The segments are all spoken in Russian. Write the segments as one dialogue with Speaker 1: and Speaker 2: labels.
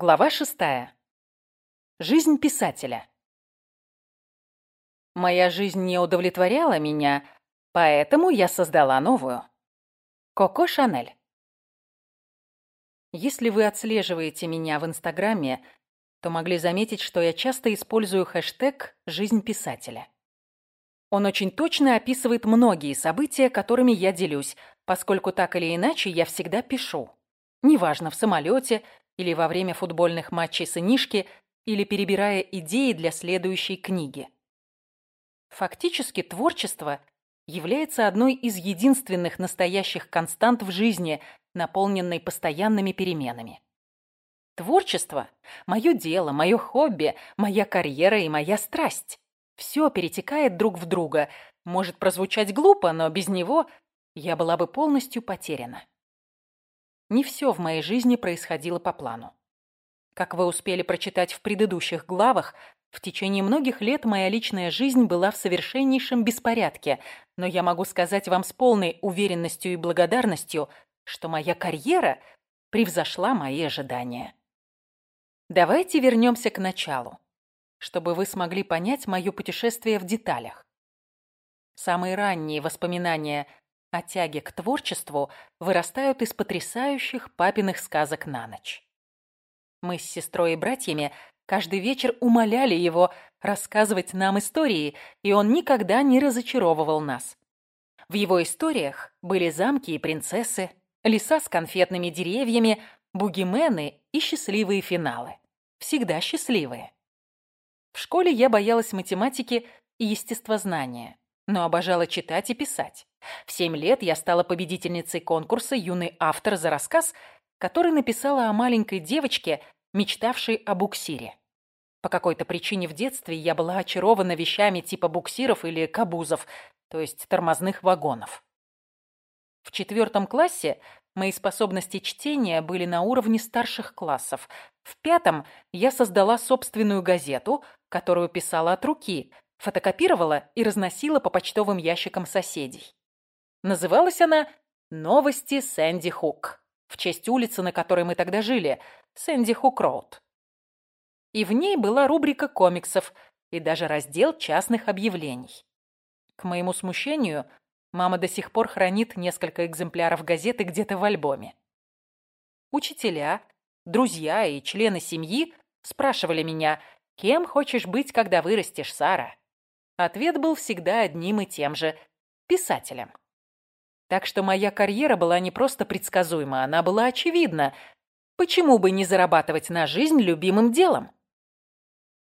Speaker 1: Глава шестая. Жизнь писателя. Моя жизнь не удовлетворяла меня, поэтому я создала новую. Коко Шанель. Если вы отслеживаете меня в Инстаграме, то могли заметить, что я часто использую хэштег «Жизнь писателя». Он очень точно описывает многие события, которыми я делюсь, поскольку так или иначе я всегда пишу. Неважно, в самолете или во время футбольных матчей сынишки, или перебирая идеи для следующей книги. Фактически творчество является одной из единственных настоящих констант в жизни, наполненной постоянными переменами. Творчество – мое дело, мое хобби, моя карьера и моя страсть. Все перетекает друг в друга. Может прозвучать глупо, но без него я была бы полностью потеряна. Не все в моей жизни происходило по плану. Как вы успели прочитать в предыдущих главах, в течение многих лет моя личная жизнь была в совершеннейшем беспорядке, но я могу сказать вам с полной уверенностью и благодарностью, что моя карьера превзошла мои ожидания. Давайте вернемся к началу, чтобы вы смогли понять мое путешествие в деталях. Самые ранние воспоминания о тяге к творчеству вырастают из потрясающих папиных сказок на ночь. Мы с сестрой и братьями каждый вечер умоляли его рассказывать нам истории, и он никогда не разочаровывал нас. В его историях были замки и принцессы, леса с конфетными деревьями, бугимены и счастливые финалы. Всегда счастливые. В школе я боялась математики и естествознания но обожала читать и писать. В семь лет я стала победительницей конкурса «Юный автор» за рассказ, который написала о маленькой девочке, мечтавшей о буксире. По какой-то причине в детстве я была очарована вещами типа буксиров или кабузов, то есть тормозных вагонов. В четвертом классе мои способности чтения были на уровне старших классов. В пятом я создала собственную газету, которую писала от руки – фотокопировала и разносила по почтовым ящикам соседей. Называлась она «Новости Сэнди Хук» в честь улицы, на которой мы тогда жили, Сэнди Хук Роуд. И в ней была рубрика комиксов и даже раздел частных объявлений. К моему смущению, мама до сих пор хранит несколько экземпляров газеты где-то в альбоме. Учителя, друзья и члены семьи спрашивали меня, кем хочешь быть, когда вырастешь, Сара? Ответ был всегда одним и тем же – писателем. Так что моя карьера была не просто предсказуема, она была очевидна. Почему бы не зарабатывать на жизнь любимым делом?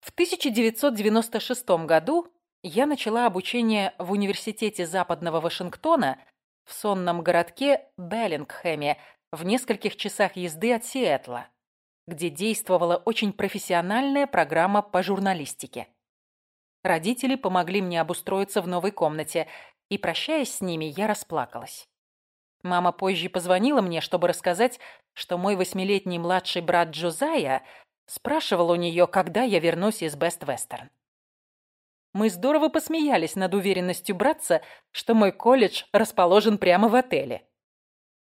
Speaker 1: В 1996 году я начала обучение в Университете Западного Вашингтона в сонном городке Беллингхэме в нескольких часах езды от Сиэтла, где действовала очень профессиональная программа по журналистике. Родители помогли мне обустроиться в новой комнате, и, прощаясь с ними, я расплакалась. Мама позже позвонила мне, чтобы рассказать, что мой восьмилетний младший брат Джозая спрашивал у нее, когда я вернусь из Бест-Вестерн. Мы здорово посмеялись над уверенностью братца, что мой колледж расположен прямо в отеле.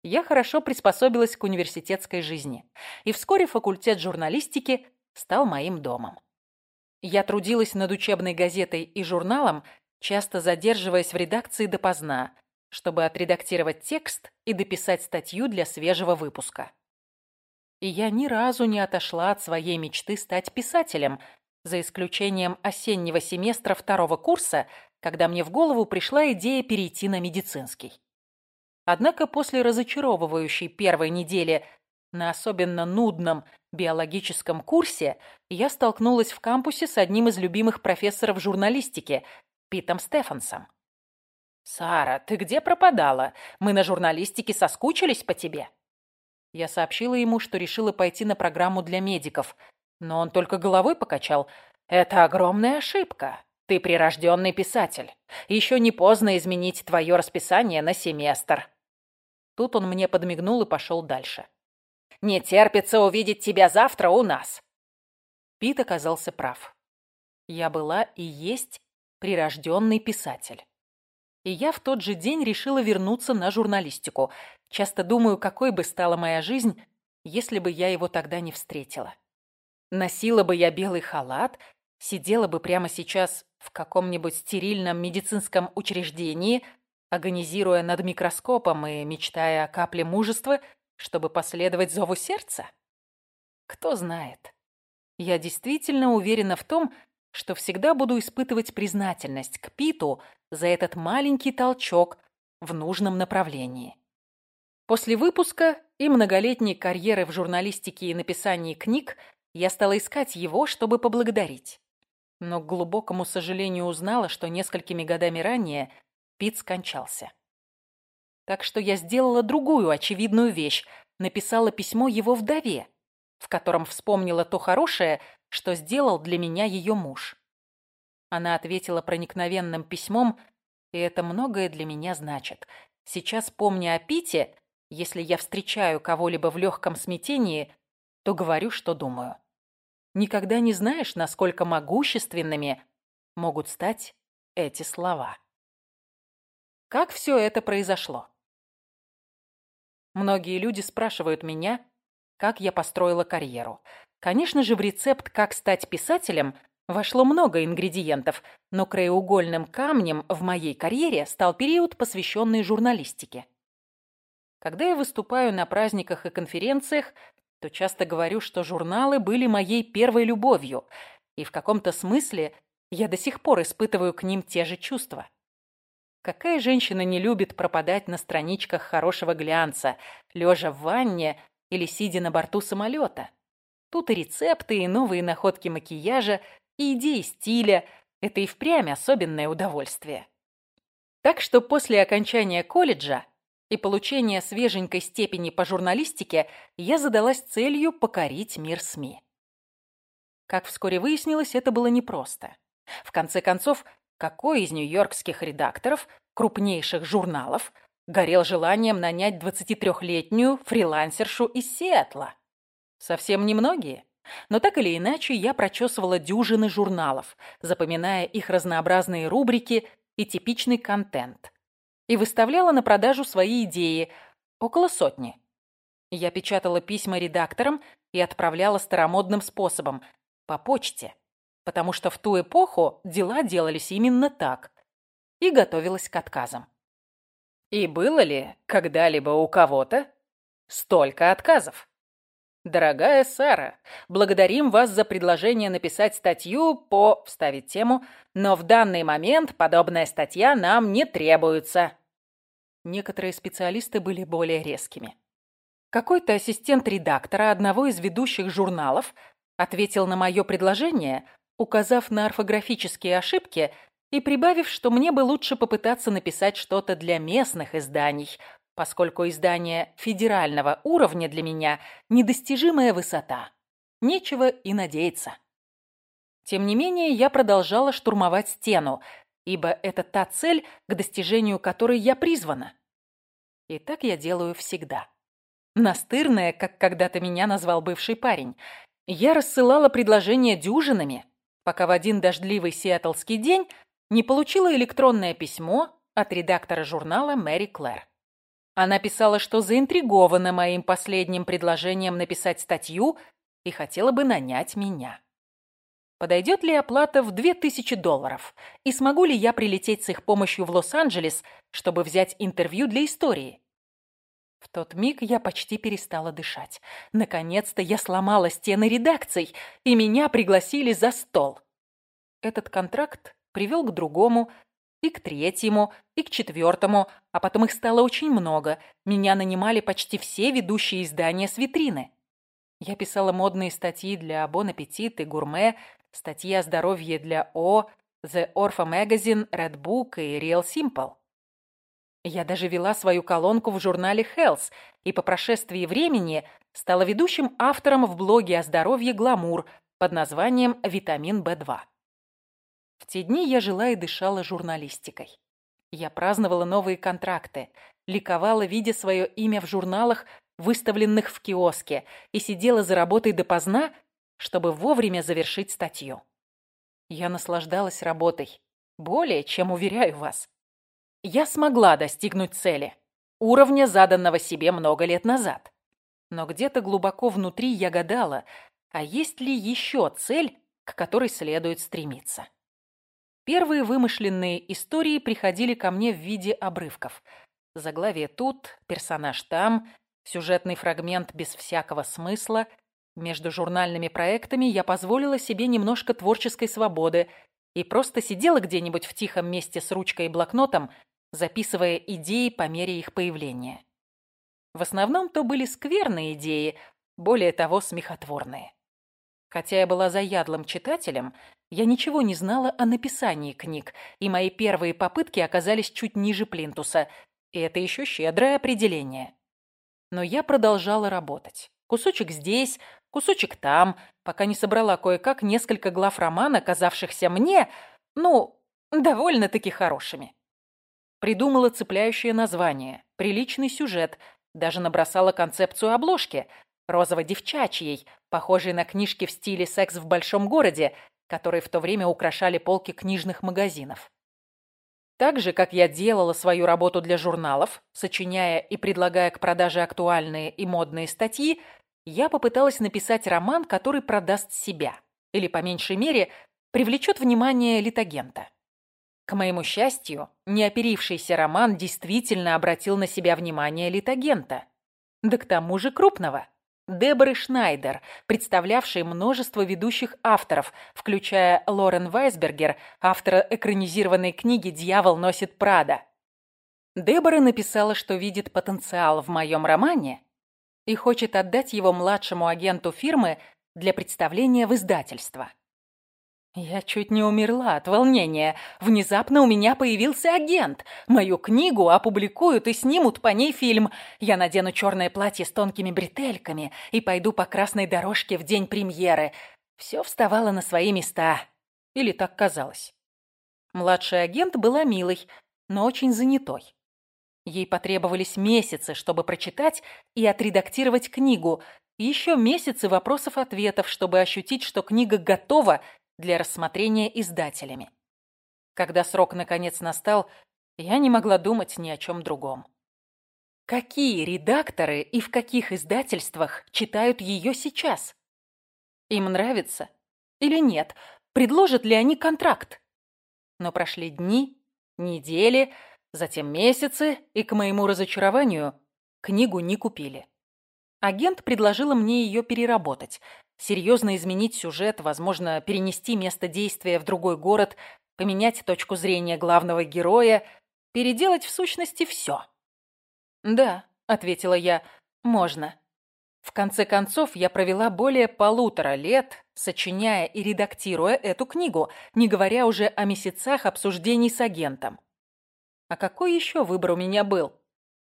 Speaker 1: Я хорошо приспособилась к университетской жизни, и вскоре факультет журналистики стал моим домом. Я трудилась над учебной газетой и журналом, часто задерживаясь в редакции допоздна, чтобы отредактировать текст и дописать статью для свежего выпуска. И я ни разу не отошла от своей мечты стать писателем, за исключением осеннего семестра второго курса, когда мне в голову пришла идея перейти на медицинский. Однако после разочаровывающей первой недели на особенно нудном биологическом курсе я столкнулась в кампусе с одним из любимых профессоров журналистики, Питом Стефансом. «Сара, ты где пропадала? Мы на журналистике соскучились по тебе». Я сообщила ему, что решила пойти на программу для медиков, но он только головой покачал. «Это огромная ошибка. Ты прирожденный писатель. Еще не поздно изменить твое расписание на семестр». Тут он мне подмигнул и пошел дальше. Не терпится увидеть тебя завтра у нас». Пит оказался прав. Я была и есть прирожденный писатель. И я в тот же день решила вернуться на журналистику. Часто думаю, какой бы стала моя жизнь, если бы я его тогда не встретила. Носила бы я белый халат, сидела бы прямо сейчас в каком-нибудь стерильном медицинском учреждении, агонизируя над микроскопом и мечтая о капле мужества, чтобы последовать зову сердца? Кто знает. Я действительно уверена в том, что всегда буду испытывать признательность к Питу за этот маленький толчок в нужном направлении. После выпуска и многолетней карьеры в журналистике и написании книг я стала искать его, чтобы поблагодарить. Но к глубокому сожалению узнала, что несколькими годами ранее Пит скончался. Так что я сделала другую очевидную вещь, написала письмо его вдове, в котором вспомнила то хорошее, что сделал для меня ее муж. Она ответила проникновенным письмом, и это многое для меня значит. Сейчас, помня о Пите, если я встречаю кого-либо в легком смятении, то говорю, что думаю. Никогда не знаешь, насколько могущественными могут стать эти слова. Как все это произошло? Многие люди спрашивают меня, как я построила карьеру. Конечно же, в рецепт «Как стать писателем» вошло много ингредиентов, но краеугольным камнем в моей карьере стал период, посвященный журналистике. Когда я выступаю на праздниках и конференциях, то часто говорю, что журналы были моей первой любовью, и в каком-то смысле я до сих пор испытываю к ним те же чувства. Какая женщина не любит пропадать на страничках хорошего глянца, лежа в ванне или сидя на борту самолета. Тут и рецепты, и новые находки макияжа, и идеи стиля. Это и впрямь особенное удовольствие. Так что после окончания колледжа и получения свеженькой степени по журналистике я задалась целью покорить мир СМИ. Как вскоре выяснилось, это было непросто. В конце концов, какой из нью-йоркских редакторов крупнейших журналов – горел желанием нанять 23-летнюю фрилансершу из Сиэтла. Совсем немногие. Но так или иначе я прочесывала дюжины журналов, запоминая их разнообразные рубрики и типичный контент. И выставляла на продажу свои идеи, около сотни. Я печатала письма редакторам и отправляла старомодным способом, по почте, потому что в ту эпоху дела делались именно так, и готовилась к отказам. И было ли когда-либо у кого-то столько отказов? Дорогая Сара, благодарим вас за предложение написать статью по... вставить тему, но в данный момент подобная статья нам не требуется. Некоторые специалисты были более резкими. Какой-то ассистент редактора одного из ведущих журналов ответил на мое предложение, указав на орфографические ошибки и прибавив, что мне бы лучше попытаться написать что-то для местных изданий, поскольку издание федерального уровня для меня – недостижимая высота. Нечего и надеяться. Тем не менее, я продолжала штурмовать стену, ибо это та цель, к достижению которой я призвана. И так я делаю всегда. Настырная, как когда-то меня назвал бывший парень. Я рассылала предложения дюжинами, пока в один дождливый сиэтлский день не получила электронное письмо от редактора журнала Мэри Клэр. Она писала, что заинтригована моим последним предложением написать статью и хотела бы нанять меня. Подойдет ли оплата в 2000 долларов? И смогу ли я прилететь с их помощью в Лос-Анджелес, чтобы взять интервью для истории? В тот миг я почти перестала дышать. Наконец-то я сломала стены редакций, и меня пригласили за стол. Этот контракт привел к другому, и к третьему, и к четвертому, а потом их стало очень много. Меня нанимали почти все ведущие издания с витрины. Я писала модные статьи для Bon Appetit и Гурме, статьи о здоровье для О, The Orpha Magazine, Red Book и Real Simple. Я даже вела свою колонку в журнале Health и по прошествии времени стала ведущим автором в блоге о здоровье «Гламур» под названием «Витамин В2». Те дни я жила и дышала журналистикой. Я праздновала новые контракты, ликовала, видя свое имя в журналах, выставленных в киоске, и сидела за работой допоздна, чтобы вовремя завершить статью. Я наслаждалась работой. Более чем, уверяю вас. Я смогла достигнуть цели, уровня, заданного себе много лет назад. Но где-то глубоко внутри я гадала, а есть ли еще цель, к которой следует стремиться. Первые вымышленные истории приходили ко мне в виде обрывков. Заглавие тут, персонаж там, сюжетный фрагмент без всякого смысла. Между журнальными проектами я позволила себе немножко творческой свободы и просто сидела где-нибудь в тихом месте с ручкой и блокнотом, записывая идеи по мере их появления. В основном то были скверные идеи, более того, смехотворные. Хотя я была заядлым читателем, я ничего не знала о написании книг, и мои первые попытки оказались чуть ниже плинтуса, и это еще щедрое определение. Но я продолжала работать. Кусочек здесь, кусочек там, пока не собрала кое-как несколько глав романа, казавшихся мне, ну, довольно-таки хорошими. Придумала цепляющее название, приличный сюжет, даже набросала концепцию обложки, розово-девчачьей, похожей на книжки в стиле «Секс в большом городе», которые в то время украшали полки книжных магазинов. Так же, как я делала свою работу для журналов, сочиняя и предлагая к продаже актуальные и модные статьи, я попыталась написать роман, который продаст себя, или, по меньшей мере, привлечет внимание литагента. К моему счастью, неоперившийся роман действительно обратил на себя внимание литагента. Да к тому же крупного. Деборы Шнайдер, представлявшей множество ведущих авторов, включая Лорен Вайсбергер, автора экранизированной книги «Дьявол носит Прада». Дебора написала, что видит потенциал в моем романе и хочет отдать его младшему агенту фирмы для представления в издательство. Я чуть не умерла от волнения. Внезапно у меня появился агент. Мою книгу опубликуют и снимут по ней фильм. Я надену черное платье с тонкими бретельками и пойду по красной дорожке в день премьеры. Все вставало на свои места. Или так казалось. Младший агент была милой, но очень занятой. Ей потребовались месяцы, чтобы прочитать и отредактировать книгу, еще месяцы вопросов-ответов, чтобы ощутить, что книга готова для рассмотрения издателями. Когда срок наконец настал, я не могла думать ни о чем другом. Какие редакторы и в каких издательствах читают ее сейчас? Им нравится или нет? Предложат ли они контракт? Но прошли дни, недели, затем месяцы, и, к моему разочарованию, книгу не купили. Агент предложила мне ее переработать, серьезно изменить сюжет, возможно, перенести место действия в другой город, поменять точку зрения главного героя, переделать в сущности все. «Да», — ответила я, — «можно». В конце концов, я провела более полутора лет, сочиняя и редактируя эту книгу, не говоря уже о месяцах обсуждений с агентом. А какой еще выбор у меня был?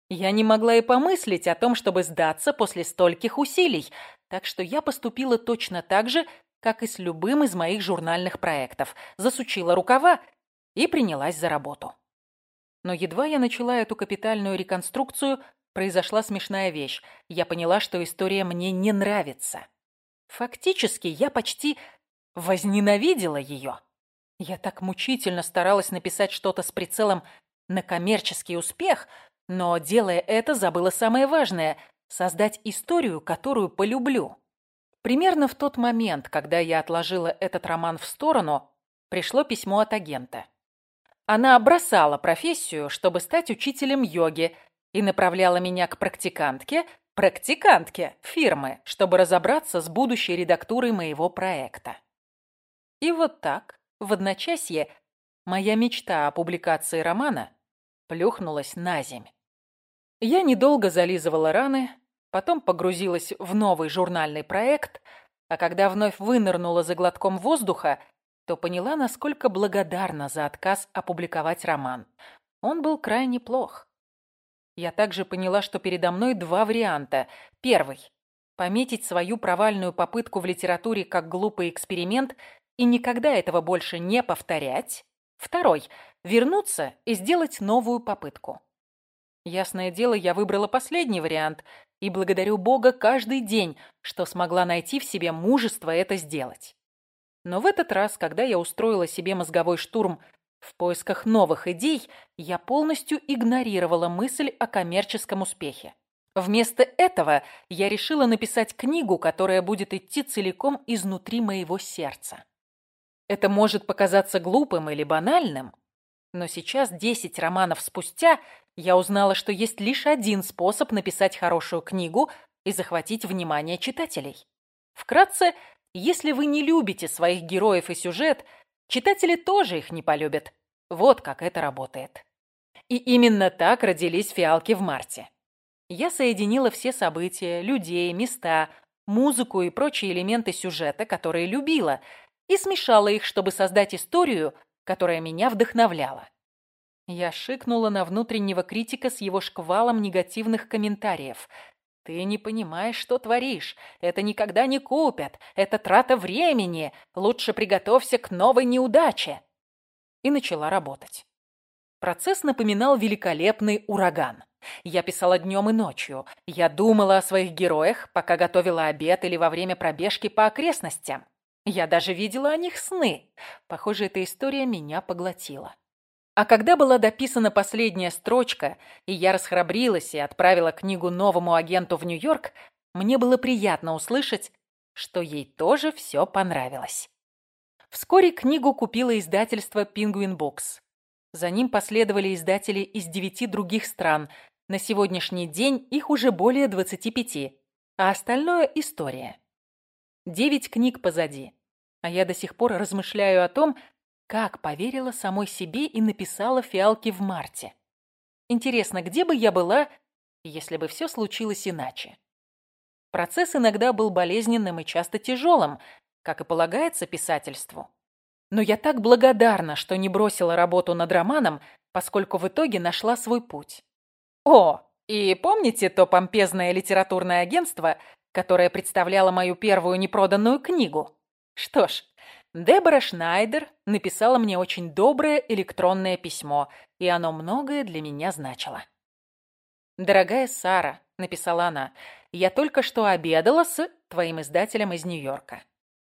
Speaker 1: Я не могла и помыслить о том, чтобы сдаться после стольких усилий, так что я поступила точно так же, как и с любым из моих журнальных проектов. Засучила рукава и принялась за работу. Но едва я начала эту капитальную реконструкцию, произошла смешная вещь. Я поняла, что история мне не нравится. Фактически, я почти возненавидела ее. Я так мучительно старалась написать что-то с прицелом на коммерческий успех – но, делая это, забыла самое важное – создать историю, которую полюблю. Примерно в тот момент, когда я отложила этот роман в сторону, пришло письмо от агента. Она бросала профессию, чтобы стать учителем йоги, и направляла меня к практикантке, практикантке фирмы, чтобы разобраться с будущей редактурой моего проекта. И вот так, в одночасье, моя мечта о публикации романа плюхнулась на земь. Я недолго зализывала раны, потом погрузилась в новый журнальный проект, а когда вновь вынырнула за глотком воздуха, то поняла, насколько благодарна за отказ опубликовать роман. Он был крайне плох. Я также поняла, что передо мной два варианта. Первый – пометить свою провальную попытку в литературе как глупый эксперимент и никогда этого больше не повторять. Второй – вернуться и сделать новую попытку. Ясное дело, я выбрала последний вариант и благодарю Бога каждый день, что смогла найти в себе мужество это сделать. Но в этот раз, когда я устроила себе мозговой штурм в поисках новых идей, я полностью игнорировала мысль о коммерческом успехе. Вместо этого я решила написать книгу, которая будет идти целиком изнутри моего сердца. Это может показаться глупым или банальным, но сейчас, десять романов спустя, я узнала, что есть лишь один способ написать хорошую книгу и захватить внимание читателей. Вкратце, если вы не любите своих героев и сюжет, читатели тоже их не полюбят. Вот как это работает. И именно так родились фиалки в марте. Я соединила все события, людей, места, музыку и прочие элементы сюжета, которые любила, и смешала их, чтобы создать историю, которая меня вдохновляла. Я шикнула на внутреннего критика с его шквалом негативных комментариев. «Ты не понимаешь, что творишь. Это никогда не купят. Это трата времени. Лучше приготовься к новой неудаче». И начала работать. Процесс напоминал великолепный ураган. Я писала днем и ночью. Я думала о своих героях, пока готовила обед или во время пробежки по окрестностям. Я даже видела о них сны. Похоже, эта история меня поглотила. А когда была дописана последняя строчка, и я расхрабрилась и отправила книгу новому агенту в Нью-Йорк, мне было приятно услышать, что ей тоже все понравилось. Вскоре книгу купило издательство Penguin Books. За ним последовали издатели из девяти других стран. На сегодняшний день их уже более 25, а остальное – история. Девять книг позади. А я до сих пор размышляю о том, как поверила самой себе и написала фиалки в марте. Интересно, где бы я была, если бы все случилось иначе? Процесс иногда был болезненным и часто тяжелым, как и полагается писательству. Но я так благодарна, что не бросила работу над романом, поскольку в итоге нашла свой путь. О, и помните то помпезное литературное агентство, которое представляло мою первую непроданную книгу? Что ж, Дебора Шнайдер написала мне очень доброе электронное письмо, и оно многое для меня значило. «Дорогая Сара», — написала она, — «я только что обедала с твоим издателем из Нью-Йорка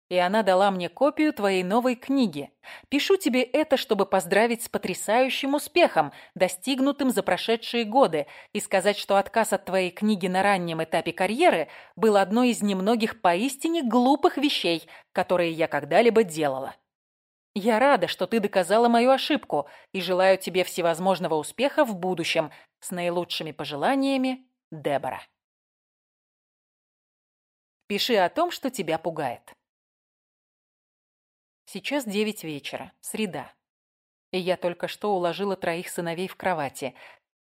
Speaker 1: и она дала мне копию твоей новой книги. Пишу тебе это, чтобы поздравить с потрясающим успехом, достигнутым за прошедшие годы, и сказать, что отказ от твоей книги на раннем этапе карьеры был одной из немногих поистине глупых вещей, которые я когда-либо делала. Я рада, что ты доказала мою ошибку и желаю тебе всевозможного успеха в будущем. С наилучшими пожеланиями, Дебора. Пиши о том, что тебя пугает. Сейчас девять вечера, среда. И я только что уложила троих сыновей в кровати.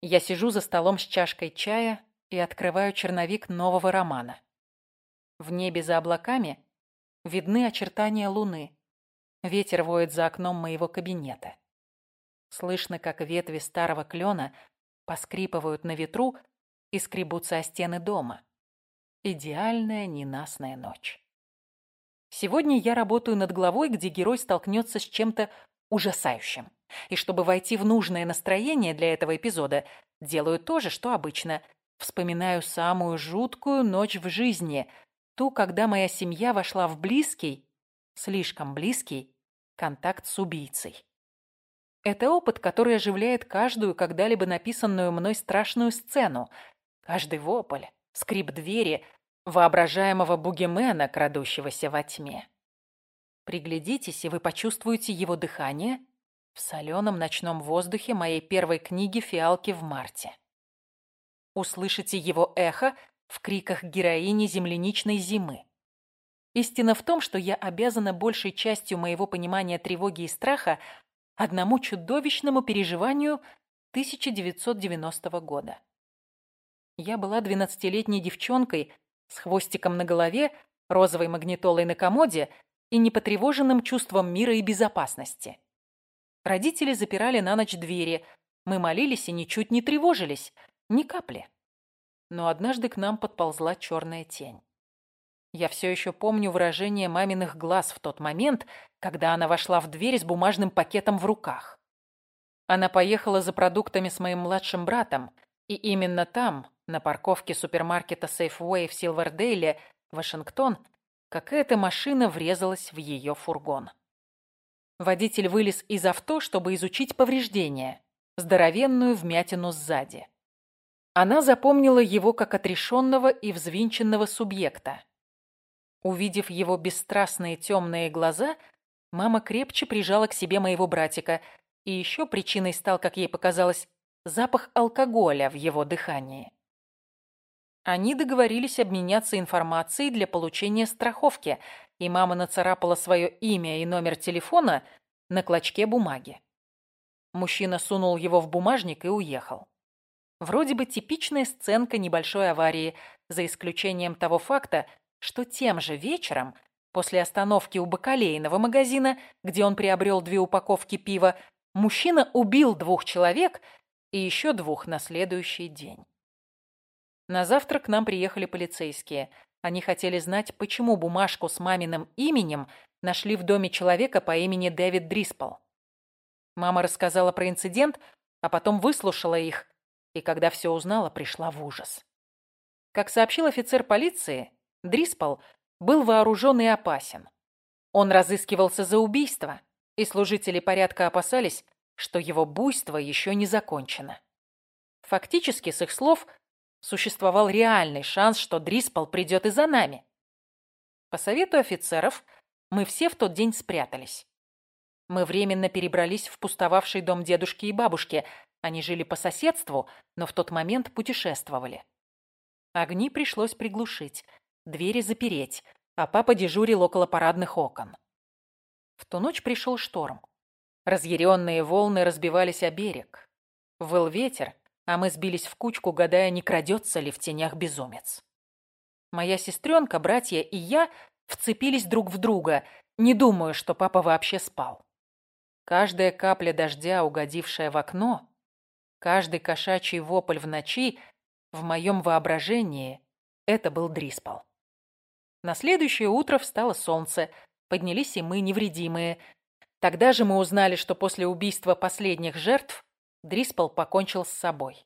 Speaker 1: Я сижу за столом с чашкой чая и открываю черновик нового романа. В небе за облаками видны очертания луны. Ветер воет за окном моего кабинета. Слышно, как ветви старого клена поскрипывают на ветру и скребутся о стены дома. Идеальная ненастная ночь. Сегодня я работаю над главой, где герой столкнется с чем-то ужасающим. И чтобы войти в нужное настроение для этого эпизода, делаю то же, что обычно. Вспоминаю самую жуткую ночь в жизни, ту, когда моя семья вошла в близкий, слишком близкий, контакт с убийцей. Это опыт, который оживляет каждую когда-либо написанную мной страшную сцену. Каждый вопль, скрип двери, воображаемого бугемена, крадущегося во тьме. Приглядитесь, и вы почувствуете его дыхание в соленом ночном воздухе моей первой книги «Фиалки в марте». Услышите его эхо в криках героини земляничной зимы. Истина в том, что я обязана большей частью моего понимания тревоги и страха одному чудовищному переживанию 1990 года. Я была двенадцатилетней девчонкой, с хвостиком на голове, розовой магнитолой на комоде и непотревоженным чувством мира и безопасности. Родители запирали на ночь двери, мы молились и ничуть не тревожились, ни капли. Но однажды к нам подползла черная тень. Я все еще помню выражение маминых глаз в тот момент, когда она вошла в дверь с бумажным пакетом в руках. Она поехала за продуктами с моим младшим братом, и именно там, на парковке супермаркета Safeway в Силвердейле, Вашингтон, какая-то машина врезалась в ее фургон. Водитель вылез из авто, чтобы изучить повреждения, здоровенную вмятину сзади. Она запомнила его как отрешенного и взвинченного субъекта. Увидев его бесстрастные темные глаза, мама крепче прижала к себе моего братика, и еще причиной стал, как ей показалось, запах алкоголя в его дыхании. Они договорились обменяться информацией для получения страховки, и мама нацарапала свое имя и номер телефона на клочке бумаги. Мужчина сунул его в бумажник и уехал. Вроде бы типичная сценка небольшой аварии, за исключением того факта, что тем же вечером, после остановки у бакалейного магазина, где он приобрел две упаковки пива, мужчина убил двух человек и еще двух на следующий день. На завтрак к нам приехали полицейские. Они хотели знать, почему бумажку с маминым именем нашли в доме человека по имени Дэвид Дриспол. Мама рассказала про инцидент, а потом выслушала их, и когда все узнала, пришла в ужас. Как сообщил офицер полиции, Дриспол был вооружен и опасен. Он разыскивался за убийство, и служители порядка опасались, что его буйство еще не закончено. Фактически, с их слов, существовал реальный шанс, что Дриспол придет и за нами. По совету офицеров мы все в тот день спрятались. Мы временно перебрались в пустовавший дом дедушки и бабушки. Они жили по соседству, но в тот момент путешествовали. Огни пришлось приглушить, двери запереть, а папа дежурил около парадных окон. В ту ночь пришел шторм. Разъяренные волны разбивались о берег. Выл ветер, а мы сбились в кучку, гадая, не крадется ли в тенях безумец. Моя сестренка, братья и я вцепились друг в друга, не думаю, что папа вообще спал. Каждая капля дождя, угодившая в окно, каждый кошачий вопль в ночи, в моем воображении, это был Дриспол. На следующее утро встало солнце, поднялись и мы невредимые. Тогда же мы узнали, что после убийства последних жертв Дриспол покончил с собой.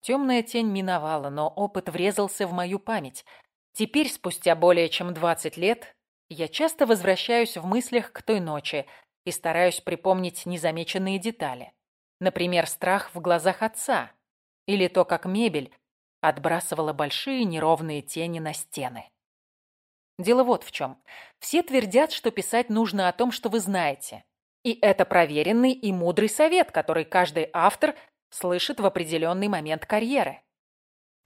Speaker 1: Темная тень миновала, но опыт врезался в мою память. Теперь, спустя более чем 20 лет, я часто возвращаюсь в мыслях к той ночи, и стараюсь припомнить незамеченные детали. Например, страх в глазах отца или то, как мебель отбрасывала большие неровные тени на стены. Дело вот в чем. Все твердят, что писать нужно о том, что вы знаете. И это проверенный и мудрый совет, который каждый автор слышит в определенный момент карьеры.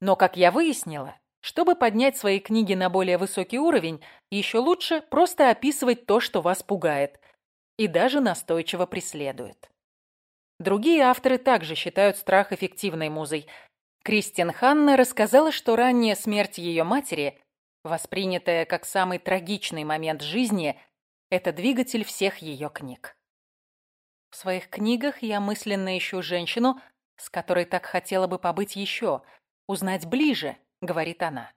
Speaker 1: Но, как я выяснила, чтобы поднять свои книги на более высокий уровень, еще лучше просто описывать то, что вас пугает, и даже настойчиво преследует. Другие авторы также считают страх эффективной музой. Кристин Ханна рассказала, что ранняя смерть ее матери, воспринятая как самый трагичный момент жизни, это двигатель всех ее книг. В своих книгах я мысленно ищу женщину, с которой так хотела бы побыть еще, узнать ближе, говорит она.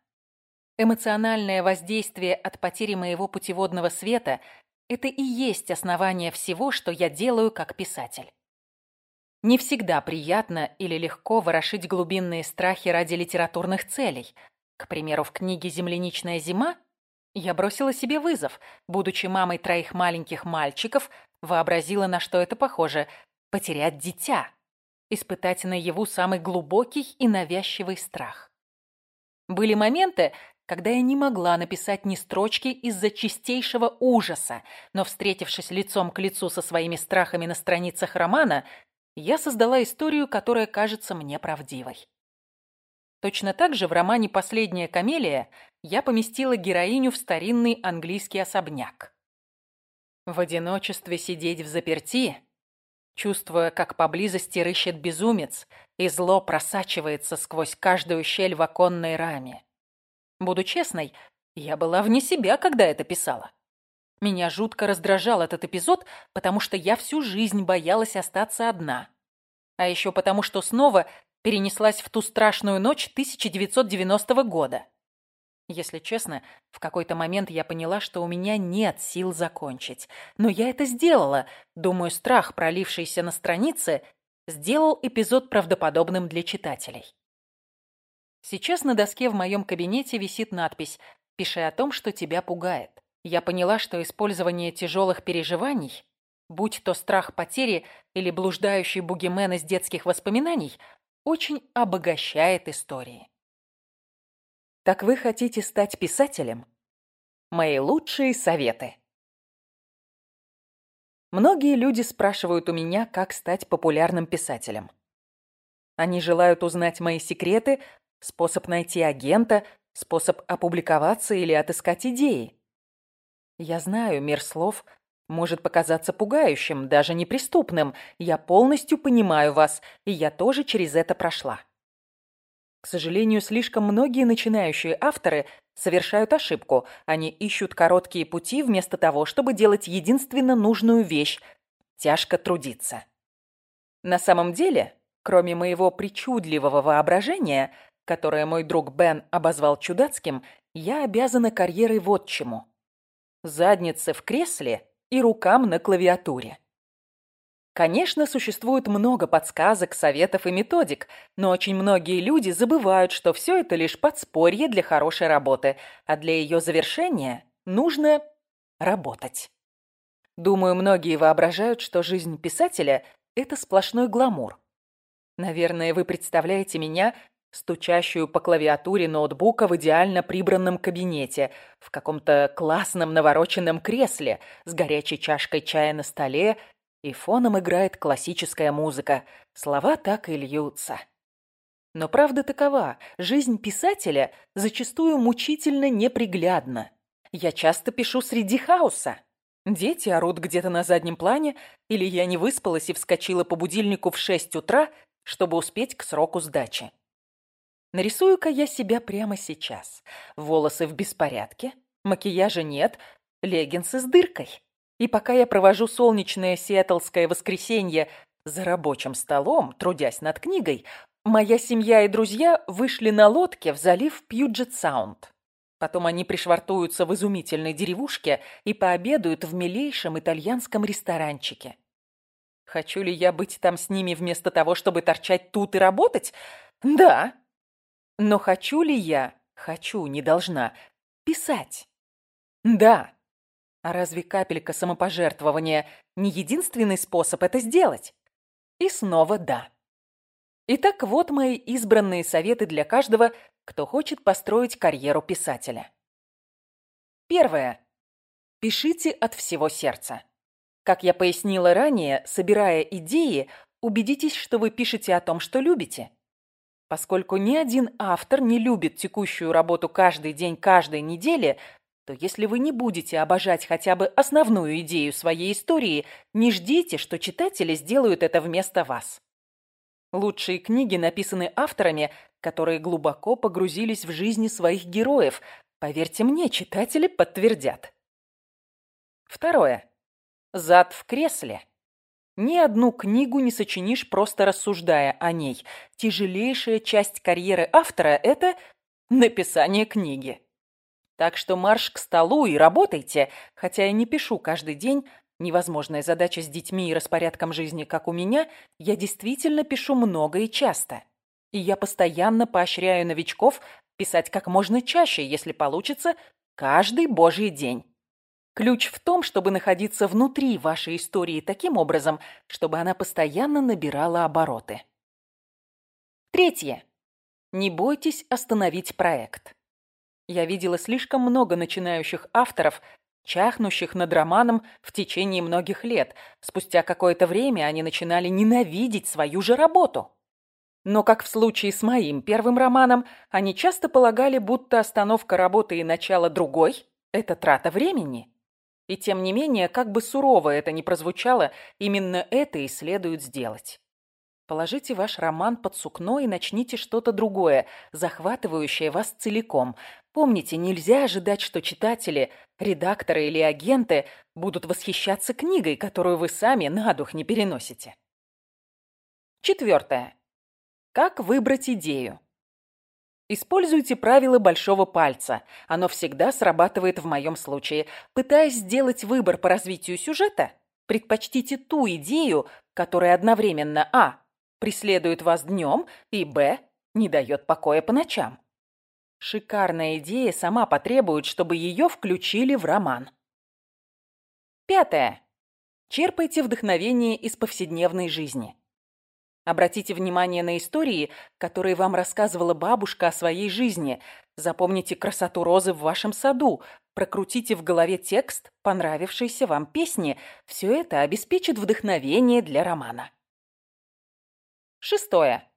Speaker 1: Эмоциональное воздействие от потери моего путеводного света это и есть основание всего, что я делаю как писатель. Не всегда приятно или легко ворошить глубинные страхи ради литературных целей. К примеру, в книге «Земляничная зима» я бросила себе вызов, будучи мамой троих маленьких мальчиков, вообразила, на что это похоже – потерять дитя, испытать наяву самый глубокий и навязчивый страх. Были моменты, когда я не могла написать ни строчки из-за чистейшего ужаса, но, встретившись лицом к лицу со своими страхами на страницах романа, я создала историю, которая кажется мне правдивой. Точно так же в романе «Последняя камелия» я поместила героиню в старинный английский особняк. В одиночестве сидеть в заперти, чувствуя, как поблизости рыщет безумец, и зло просачивается сквозь каждую щель в оконной раме. Буду честной, я была вне себя, когда это писала. Меня жутко раздражал этот эпизод, потому что я всю жизнь боялась остаться одна. А еще потому, что снова перенеслась в ту страшную ночь 1990 года. Если честно, в какой-то момент я поняла, что у меня нет сил закончить. Но я это сделала. Думаю, страх, пролившийся на странице, сделал эпизод правдоподобным для читателей. Сейчас на доске в моем кабинете висит надпись «Пиши о том, что тебя пугает». Я поняла, что использование тяжелых переживаний, будь то страх потери или блуждающий бугимен из детских воспоминаний, очень обогащает истории. Так вы хотите стать писателем? Мои лучшие советы. Многие люди спрашивают у меня, как стать популярным писателем. Они желают узнать мои секреты, способ найти агента, способ опубликоваться или отыскать идеи. Я знаю, мир слов может показаться пугающим, даже неприступным. Я полностью понимаю вас, и я тоже через это прошла. К сожалению, слишком многие начинающие авторы совершают ошибку. Они ищут короткие пути вместо того, чтобы делать единственно нужную вещь – тяжко трудиться. На самом деле, кроме моего причудливого воображения, которое мой друг Бен обозвал чудацким, я обязана карьерой вот чему. Заднице в кресле и рукам на клавиатуре. Конечно, существует много подсказок, советов и методик, но очень многие люди забывают, что все это лишь подспорье для хорошей работы, а для ее завершения нужно работать. Думаю, многие воображают, что жизнь писателя – это сплошной гламур. Наверное, вы представляете меня, стучащую по клавиатуре ноутбука в идеально прибранном кабинете, в каком-то классном навороченном кресле, с горячей чашкой чая на столе и фоном играет классическая музыка. Слова так и льются. Но правда такова, жизнь писателя зачастую мучительно неприглядна. Я часто пишу среди хаоса. Дети орут где-то на заднем плане, или я не выспалась и вскочила по будильнику в 6 утра, чтобы успеть к сроку сдачи. Нарисую-ка я себя прямо сейчас. Волосы в беспорядке, макияжа нет, леггинсы с дыркой. И пока я провожу солнечное сиэтлское воскресенье за рабочим столом, трудясь над книгой, моя семья и друзья вышли на лодке в залив Пьюджет-Саунд. Потом они пришвартуются в изумительной деревушке и пообедают в милейшем итальянском ресторанчике. Хочу ли я быть там с ними вместо того, чтобы торчать тут и работать? Да. Но хочу ли я, хочу, не должна, писать? Да. А разве капелька самопожертвования не единственный способ это сделать? И снова да. Итак, вот мои избранные советы для каждого, кто хочет построить карьеру писателя. Первое. Пишите от всего сердца. Как я пояснила ранее, собирая идеи, убедитесь, что вы пишете о том, что любите. Поскольку ни один автор не любит текущую работу каждый день каждой недели, то если вы не будете обожать хотя бы основную идею своей истории, не ждите, что читатели сделают это вместо вас. Лучшие книги написаны авторами, которые глубоко погрузились в жизни своих героев. Поверьте мне, читатели подтвердят. Второе. Зад в кресле. Ни одну книгу не сочинишь, просто рассуждая о ней. Тяжелейшая часть карьеры автора – это написание книги. Так что марш к столу и работайте, хотя я не пишу каждый день. Невозможная задача с детьми и распорядком жизни, как у меня, я действительно пишу много и часто. И я постоянно поощряю новичков писать как можно чаще, если получится, каждый божий день. Ключ в том, чтобы находиться внутри вашей истории таким образом, чтобы она постоянно набирала обороты. Третье. Не бойтесь остановить проект. Я видела слишком много начинающих авторов, чахнущих над романом в течение многих лет. Спустя какое-то время они начинали ненавидеть свою же работу. Но, как в случае с моим первым романом, они часто полагали, будто остановка работы и начало другой – это трата времени. И тем не менее, как бы сурово это ни прозвучало, именно это и следует сделать. Положите ваш роман под сукно и начните что-то другое, захватывающее вас целиком. Помните, нельзя ожидать, что читатели, редакторы или агенты будут восхищаться книгой, которую вы сами на дух не переносите. Четвертое. Как выбрать идею? Используйте правило большого пальца. Оно всегда срабатывает в моем случае. Пытаясь сделать выбор по развитию сюжета, предпочтите ту идею, которая одновременно а преследует вас днем и б. не дает покоя по ночам. Шикарная идея сама потребует, чтобы ее включили в роман. Пятое. Черпайте вдохновение из повседневной жизни. Обратите внимание на истории, которые вам рассказывала бабушка о своей жизни. Запомните красоту розы в вашем саду. Прокрутите в голове текст понравившейся вам песни. Все это обеспечит вдохновение для романа. Шестое.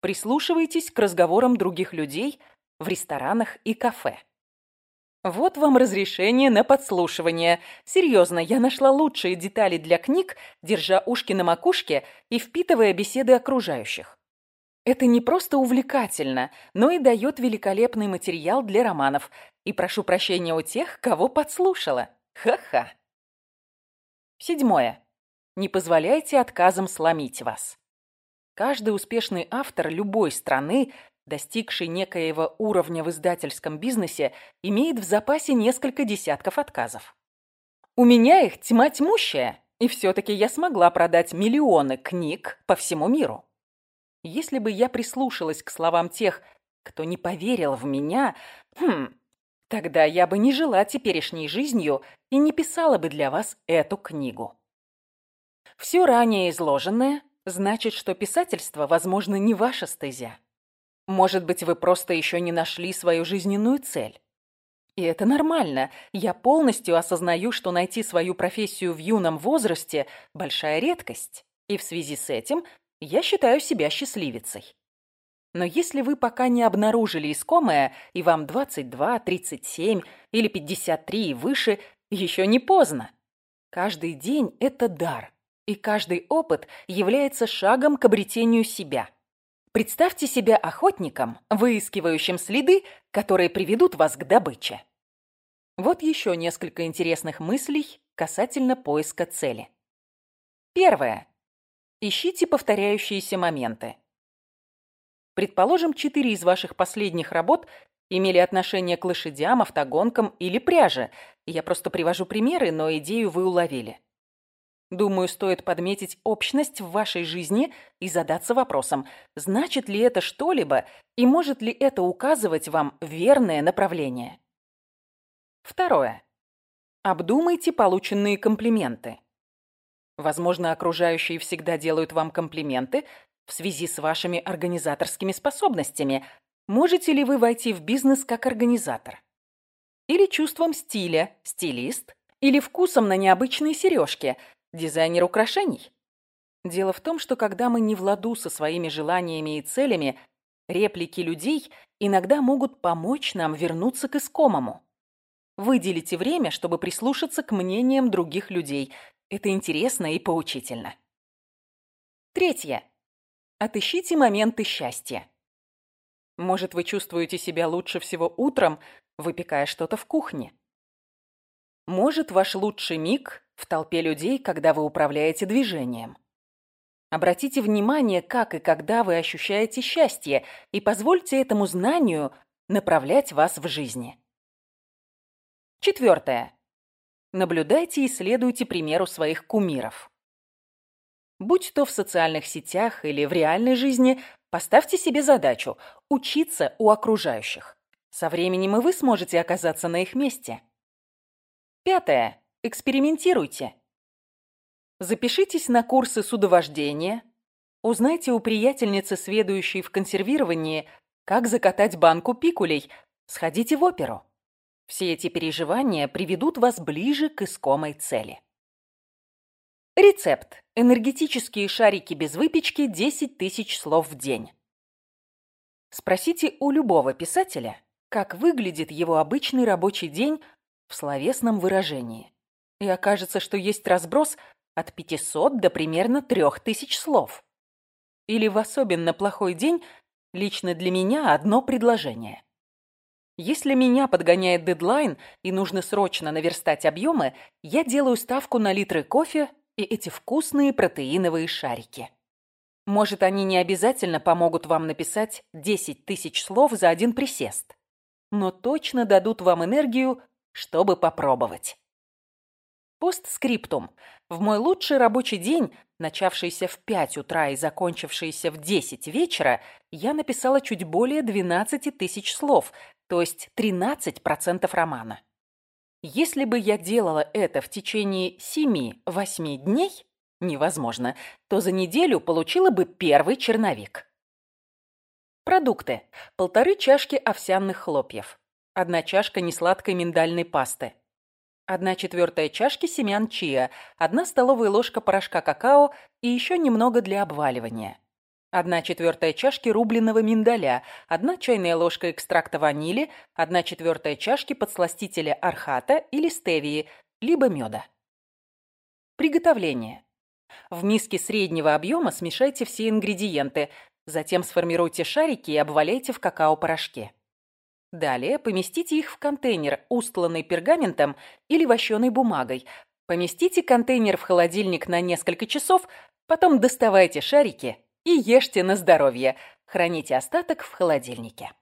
Speaker 1: Прислушивайтесь к разговорам других людей в ресторанах и кафе. Вот вам разрешение на подслушивание. Серьезно, я нашла лучшие детали для книг, держа ушки на макушке и впитывая беседы окружающих. Это не просто увлекательно, но и дает великолепный материал для романов. И прошу прощения у тех, кого подслушала. Ха-ха. Седьмое. Не позволяйте отказам сломить вас. Каждый успешный автор любой страны достигший некоего уровня в издательском бизнесе, имеет в запасе несколько десятков отказов. У меня их тьма тьмущая, и все-таки я смогла продать миллионы книг по всему миру. Если бы я прислушалась к словам тех, кто не поверил в меня, хм, тогда я бы не жила теперешней жизнью и не писала бы для вас эту книгу. Все ранее изложенное значит, что писательство, возможно, не ваша стезя. Может быть, вы просто еще не нашли свою жизненную цель. И это нормально. Я полностью осознаю, что найти свою профессию в юном возрасте – большая редкость. И в связи с этим я считаю себя счастливицей. Но если вы пока не обнаружили искомое, и вам 22, 37 или 53 и выше, еще не поздно. Каждый день – это дар, и каждый опыт является шагом к обретению себя. Представьте себя охотником, выискивающим следы, которые приведут вас к добыче. Вот еще несколько интересных мыслей касательно поиска цели. Первое. Ищите повторяющиеся моменты. Предположим, четыре из ваших последних работ имели отношение к лошадям, автогонкам или пряже. Я просто привожу примеры, но идею вы уловили. Думаю, стоит подметить общность в вашей жизни и задаться вопросом, значит ли это что-либо и может ли это указывать вам верное направление. Второе. Обдумайте полученные комплименты. Возможно, окружающие всегда делают вам комплименты в связи с вашими организаторскими способностями. Можете ли вы войти в бизнес как организатор? Или чувством стиля, стилист, или вкусом на необычные сережки – Дизайнер украшений? Дело в том, что когда мы не в ладу со своими желаниями и целями, реплики людей иногда могут помочь нам вернуться к искомому. Выделите время, чтобы прислушаться к мнениям других людей. Это интересно и поучительно. Третье. Отыщите моменты счастья. Может, вы чувствуете себя лучше всего утром, выпекая что-то в кухне. Может, ваш лучший миг в толпе людей, когда вы управляете движением. Обратите внимание, как и когда вы ощущаете счастье, и позвольте этому знанию направлять вас в жизни. Четвертое. Наблюдайте и следуйте примеру своих кумиров. Будь то в социальных сетях или в реальной жизни, поставьте себе задачу – учиться у окружающих. Со временем и вы сможете оказаться на их месте. Пятое. Экспериментируйте. Запишитесь на курсы судовождения. Узнайте у приятельницы, сведущей в консервировании, как закатать банку пикулей. Сходите в оперу. Все эти переживания приведут вас ближе к искомой цели. Рецепт. Энергетические шарики без выпечки 10 тысяч слов в день. Спросите у любого писателя, как выглядит его обычный рабочий день в словесном выражении и окажется, что есть разброс от 500 до примерно 3000 слов. Или в особенно плохой день лично для меня одно предложение. Если меня подгоняет дедлайн и нужно срочно наверстать объемы, я делаю ставку на литры кофе и эти вкусные протеиновые шарики. Может, они не обязательно помогут вам написать 10 тысяч слов за один присест, но точно дадут вам энергию, чтобы попробовать. Постскриптум. В мой лучший рабочий день, начавшийся в 5 утра и закончившийся в 10 вечера, я написала чуть более 12 тысяч слов, то есть 13% романа. Если бы я делала это в течение 7-8 дней, невозможно, то за неделю получила бы первый черновик. Продукты. Полторы чашки овсяных хлопьев. Одна чашка несладкой миндальной пасты. Одна четвертая чашки семян чиа. Одна столовая ложка порошка какао и еще немного для обваливания. Одна четвертая чашки рубленого миндаля. Одна чайная ложка экстракта ванили. Одна четвертая чашки подсластителя архата или стевии, либо меда. Приготовление. В миске среднего объема смешайте все ингредиенты, затем сформируйте шарики и обваляйте в какао-порошке. Далее поместите их в контейнер, устланный пергаментом или вощеной бумагой. Поместите контейнер в холодильник на несколько часов, потом доставайте шарики и ешьте на здоровье. Храните остаток в холодильнике.